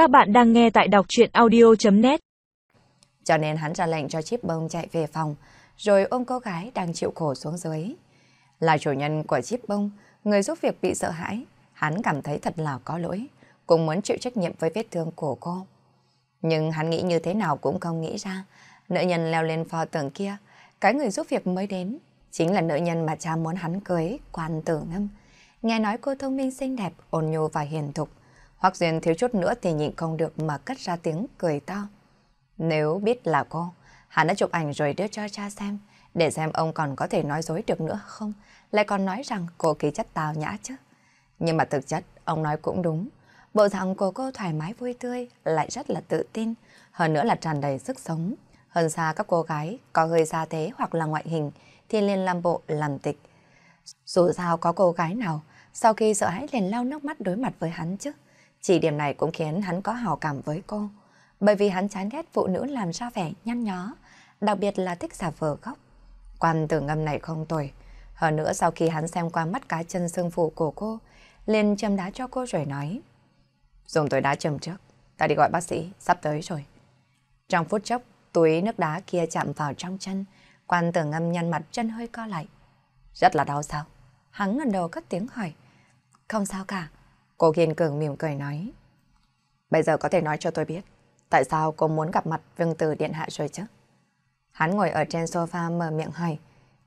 Các bạn đang nghe tại đọc chuyện audio.net Cho nên hắn ra lệnh cho chip bông chạy về phòng, rồi ôm cô gái đang chịu khổ xuống dưới. Là chủ nhân của chip bông, người giúp việc bị sợ hãi, hắn cảm thấy thật là có lỗi, cũng muốn chịu trách nhiệm với vết thương của cô. Nhưng hắn nghĩ như thế nào cũng không nghĩ ra, nữ nhân leo lên pho tường kia, cái người giúp việc mới đến, chính là nữ nhân mà cha muốn hắn cưới, quan tử ngâm. Nghe nói cô thông minh xinh đẹp, ôn nhu và hiền thục. Hoặc duyên thiếu chút nữa thì nhịn không được mà cất ra tiếng cười to. Nếu biết là cô, hắn đã chụp ảnh rồi đưa cho cha xem, để xem ông còn có thể nói dối được nữa không, lại còn nói rằng cô khí chất tào nhã chứ. Nhưng mà thực chất, ông nói cũng đúng. Bộ dạng của cô thoải mái vui tươi, lại rất là tự tin, hơn nữa là tràn đầy sức sống. Hơn xa các cô gái có hơi xa thế hoặc là ngoại hình thì liền làm bộ làm tịch. Dù sao có cô gái nào sau khi sợ hãi liền lau nước mắt đối mặt với hắn chứ. Chỉ điểm này cũng khiến hắn có hào cảm với cô. Bởi vì hắn chán ghét phụ nữ làm ra vẻ nhăn nhó, đặc biệt là thích giả vờ khóc. Quan tử ngâm này không tồi. Hơn nữa sau khi hắn xem qua mắt cá chân xương phụ của cô, liền châm đá cho cô rồi nói. Dùng tôi đá châm trước, ta đi gọi bác sĩ, sắp tới rồi. Trong phút chốc, túi nước đá kia chạm vào trong chân, quan tử ngâm nhăn mặt chân hơi co lại. Rất là đau sao? Hắn ngần đầu cất tiếng hỏi. Không sao cả. Cô kiên cường mỉm cười nói. Bây giờ có thể nói cho tôi biết, tại sao cô muốn gặp mặt vương tử điện hạ rồi chứ? Hắn ngồi ở trên sofa mở miệng hỏi,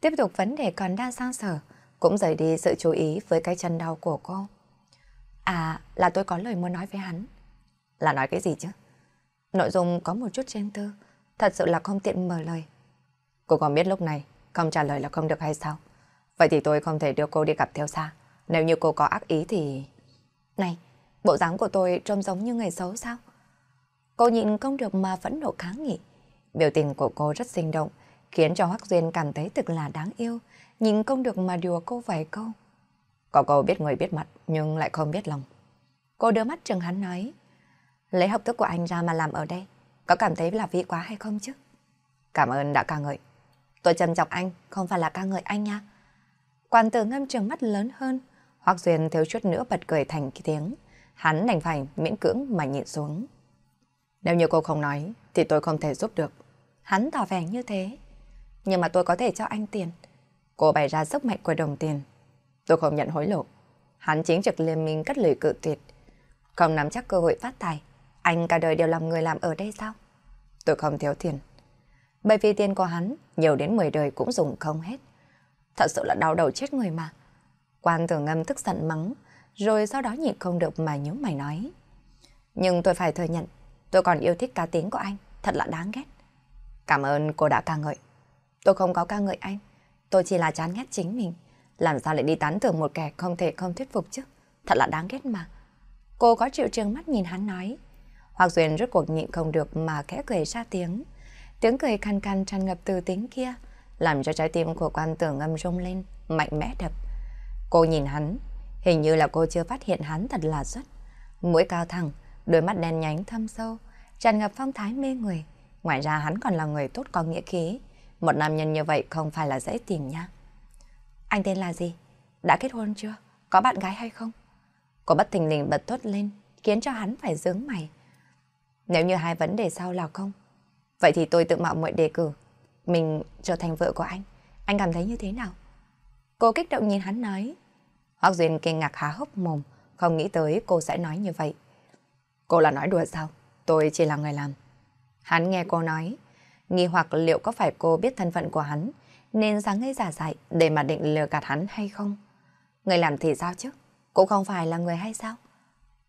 tiếp tục vấn đề còn đang sang sở, cũng rời đi sự chú ý với cái chân đau của cô. À, là tôi có lời muốn nói với hắn. Là nói cái gì chứ? Nội dung có một chút trên tư, thật sự là không tiện mở lời. Cô còn biết lúc này, không trả lời là không được hay sao? Vậy thì tôi không thể đưa cô đi gặp theo xa. Nếu như cô có ác ý thì... Này, bộ dáng của tôi trông giống như người xấu sao? Cô nhịn không được mà phẫn nộ kháng nghị. Biểu tình của cô rất sinh động, khiến cho Hoắc Duyên cảm thấy thực là đáng yêu, nhìn không được mà đùa cô vài câu. Có cô biết người biết mặt, nhưng lại không biết lòng. Cô đưa mắt chừng hắn nói, lấy học thức của anh ra mà làm ở đây, có cảm thấy là vị quá hay không chứ? Cảm ơn đã ca ngợi. Tôi trân trọng anh, không phải là ca ngợi anh nha. Quan tử ngâm trường mắt lớn hơn, Hoác Duyên thiếu chút nữa bật cười thành tiếng. Hắn đành phải miễn cưỡng mà nhịn xuống. Nếu như cô không nói, thì tôi không thể giúp được. Hắn tỏ vẻ như thế. Nhưng mà tôi có thể cho anh tiền. Cô bày ra sức mạnh của đồng tiền. Tôi không nhận hối lộ. Hắn chính trực liên minh cất lời cự tuyệt. Không nắm chắc cơ hội phát tài. Anh cả đời đều làm người làm ở đây sao? Tôi không thiếu tiền. Bởi vì tiền của hắn nhiều đến 10 đời cũng dùng không hết. Thật sự là đau đầu chết người mà. Quan tử ngâm tức giận mắng, rồi sau đó nhịn không được mà nhíu mày nói. Nhưng tôi phải thừa nhận, tôi còn yêu thích cá tính của anh, thật là đáng ghét. Cảm ơn cô đã ca ngợi. Tôi không có ca ngợi anh, tôi chỉ là chán ghét chính mình. Làm sao lại đi tán thưởng một kẻ không thể không thuyết phục chứ? Thật là đáng ghét mà. Cô có chịu trường mắt nhìn hắn nói. Hoặc Duyên rốt cuộc nhịn không được mà khẽ cười ra tiếng. Tiếng cười khăn khăn tràn ngập từ tính kia, làm cho trái tim của quan tử ngâm rung lên, mạnh mẽ đập. Cô nhìn hắn, hình như là cô chưa phát hiện hắn thật là xuất. Mũi cao thẳng, đôi mắt đen nhánh thâm sâu, tràn ngập phong thái mê người. Ngoài ra hắn còn là người tốt có nghĩa khí. Một nam nhân như vậy không phải là dễ tìm nha. Anh tên là gì? Đã kết hôn chưa? Có bạn gái hay không? Cô bất thình lình bật thốt lên, khiến cho hắn phải dướng mày. Nếu như hai vấn đề sau là không, vậy thì tôi tự mạo muội đề cử. Mình trở thành vợ của anh. Anh cảm thấy như thế nào? Cô kích động nhìn hắn nói. Hoác Duyên kinh ngạc há hốc mồm, không nghĩ tới cô sẽ nói như vậy. Cô là nói đùa sao? Tôi chỉ là người làm. Hắn nghe cô nói, nghi hoặc liệu có phải cô biết thân phận của hắn, nên dáng ngây giả dại để mà định lừa gạt hắn hay không? Người làm thì sao chứ? Cũng không phải là người hay sao?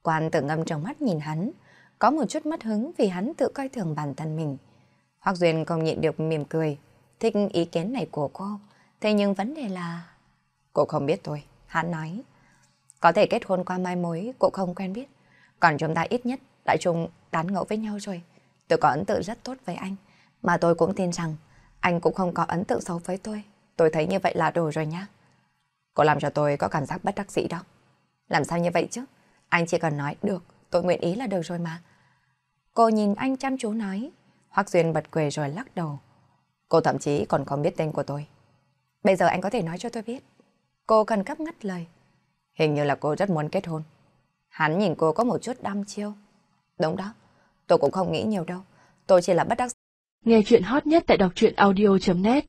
Quan tử ngâm trong mắt nhìn hắn, có một chút mất hứng vì hắn tự coi thường bản thân mình. Hoác Duyên không nhịn được mỉm cười, thích ý kiến này của cô. Thế nhưng vấn đề là... Cô không biết tôi, hắn nói. Có thể kết hôn qua mai mối, cũng không quen biết. Còn chúng ta ít nhất đã chung tán ngẫu với nhau rồi. Tôi có ấn tượng rất tốt với anh. Mà tôi cũng tin rằng anh cũng không có ấn tượng xấu với tôi. Tôi thấy như vậy là đủ rồi nhá. Cô làm cho tôi có cảm giác bất đắc dĩ đó. Làm sao như vậy chứ? Anh chỉ cần nói được, tôi nguyện ý là được rồi mà. Cô nhìn anh chăm chú nói. hoắc Duyên bật cười rồi lắc đầu. Cô thậm chí còn không biết tên của tôi. Bây giờ anh có thể nói cho tôi biết. Cô cần cấp ngắt lời. Hình như là cô rất muốn kết hôn. Hắn nhìn cô có một chút đăm chiêu. Đúng đó, tôi cũng không nghĩ nhiều đâu. Tôi chỉ là bất đắc Nghe chuyện hot nhất tại đọc truyện audio.net